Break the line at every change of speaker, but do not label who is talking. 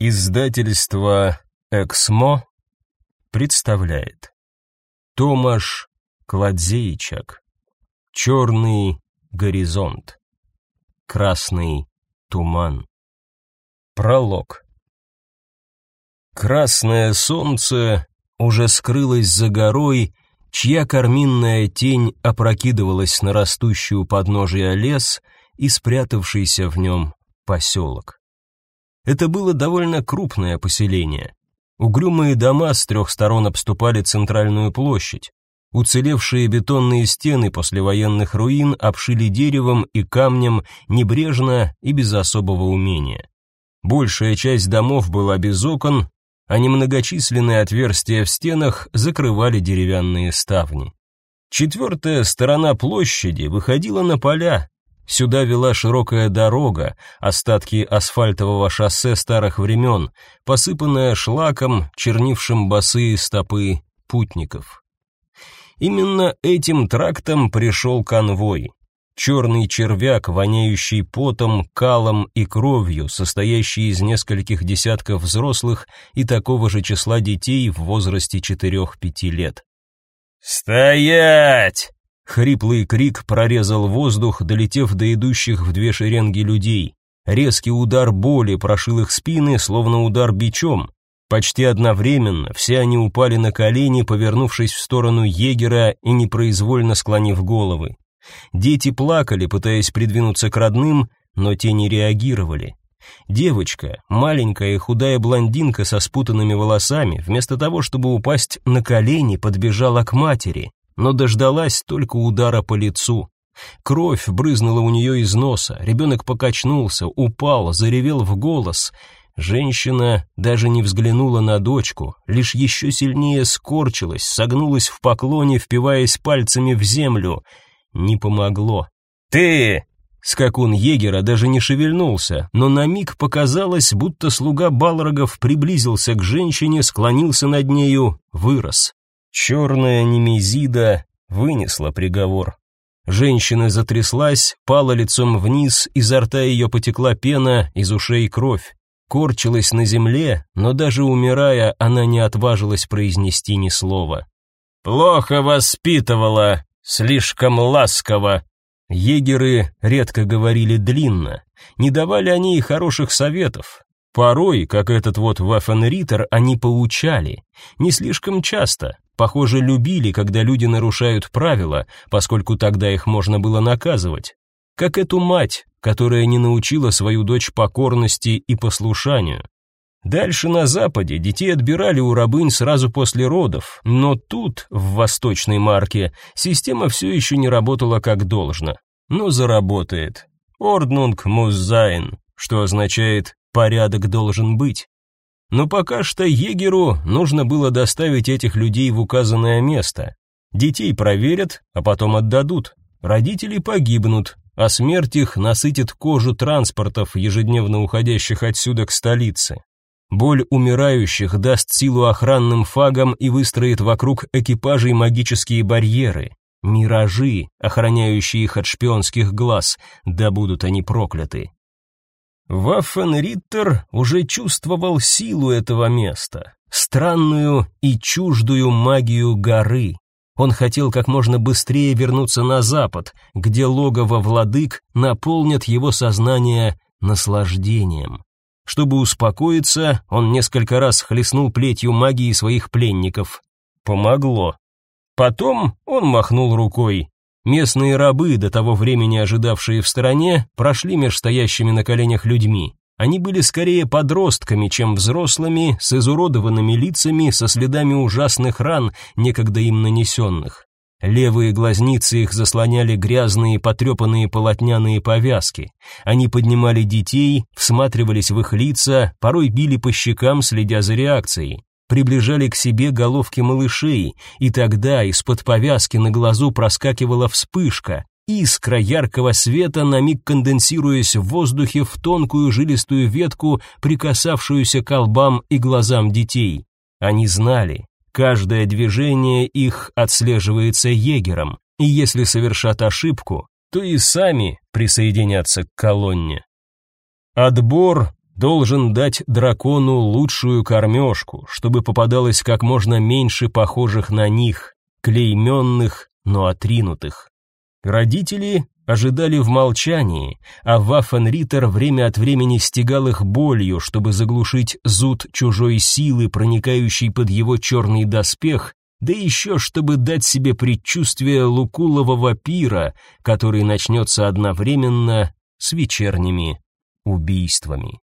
Издательство «Эксмо» представляет Томаш Кладзеичак «Черный горизонт», «Красный туман». Пролог Красное солнце уже скрылось за горой, чья карминная тень опрокидывалась на растущую подножие лес и спрятавшийся в нем поселок. Это было довольно крупное поселение. Угрюмые дома с трех сторон обступали центральную площадь. Уцелевшие бетонные стены после военных руин обшили деревом и камнем небрежно и без особого умения. Большая часть домов была без окон, а немногочисленные отверстия в стенах закрывали деревянные ставни. Четвертая сторона площади выходила на поля, Сюда вела широкая дорога, остатки асфальтового шоссе старых времен, посыпанная шлаком, чернившим босые стопы путников. Именно этим трактом пришел конвой. Черный червяк, воняющий потом, калом и кровью, состоящий из нескольких десятков взрослых и такого же числа детей в возрасте 4-5 лет. «Стоять!» Хриплый крик прорезал воздух, долетев до идущих в две шеренги людей. Резкий удар боли прошил их спины, словно удар бичом. Почти одновременно все они упали на колени, повернувшись в сторону егера и непроизвольно склонив головы. Дети плакали, пытаясь придвинуться к родным, но те не реагировали. Девочка, маленькая и худая блондинка со спутанными волосами, вместо того, чтобы упасть на колени, подбежала к матери но дождалась только удара по лицу. Кровь брызнула у нее из носа, ребенок покачнулся, упал, заревел в голос. Женщина даже не взглянула на дочку, лишь еще сильнее скорчилась, согнулась в поклоне, впиваясь пальцами в землю. Не помогло. «Ты!» Скакун егера даже не шевельнулся, но на миг показалось, будто слуга Балрогов приблизился к женщине, склонился над нею, вырос. Черная немезида вынесла приговор. Женщина затряслась, пала лицом вниз, изо рта ее потекла пена, из ушей кровь. Корчилась на земле, но даже умирая, она не отважилась произнести ни слова. «Плохо воспитывала, слишком ласково». Егеры редко говорили длинно, не давали они и хороших советов. Порой, как этот вот Ваффенриттер, они поучали, не слишком часто, Похоже, любили, когда люди нарушают правила, поскольку тогда их можно было наказывать. Как эту мать, которая не научила свою дочь покорности и послушанию. Дальше на западе детей отбирали у рабынь сразу после родов, но тут, в восточной марке, система все еще не работала как должно. Но заработает. Ordnung muss sein, что означает «порядок должен быть». Но пока что егеру нужно было доставить этих людей в указанное место. Детей проверят, а потом отдадут. Родители погибнут, а смерть их насытит кожу транспортов, ежедневно уходящих отсюда к столице. Боль умирающих даст силу охранным фагам и выстроит вокруг экипажей магические барьеры, миражи, охраняющие их от шпионских глаз, да будут они прокляты. Ваффенриттер уже чувствовал силу этого места, странную и чуждую магию горы. Он хотел как можно быстрее вернуться на запад, где логово владык наполнят его сознание наслаждением. Чтобы успокоиться, он несколько раз хлестнул плетью магии своих пленников. Помогло. Потом он махнул рукой. Местные рабы, до того времени ожидавшие в стороне, прошли меж стоящими на коленях людьми. Они были скорее подростками, чем взрослыми, с изуродованными лицами, со следами ужасных ран, некогда им нанесенных. Левые глазницы их заслоняли грязные, потрепанные полотняные повязки. Они поднимали детей, всматривались в их лица, порой били по щекам, следя за реакцией приближали к себе головки малышей, и тогда из-под повязки на глазу проскакивала вспышка, искра яркого света, на миг конденсируясь в воздухе в тонкую жилистую ветку, прикасавшуюся к лбам и глазам детей. Они знали, каждое движение их отслеживается егером, и если совершат ошибку, то и сами присоединятся к колонне. Отбор должен дать дракону лучшую кормежку, чтобы попадалось как можно меньше похожих на них, клейменных, но отринутых. Родители ожидали в молчании, а Ваффенриттер время от времени стегал их болью, чтобы заглушить зуд чужой силы, проникающей под его черный доспех, да еще чтобы дать себе предчувствие лукулового пира, который начнется одновременно с вечерними убийствами.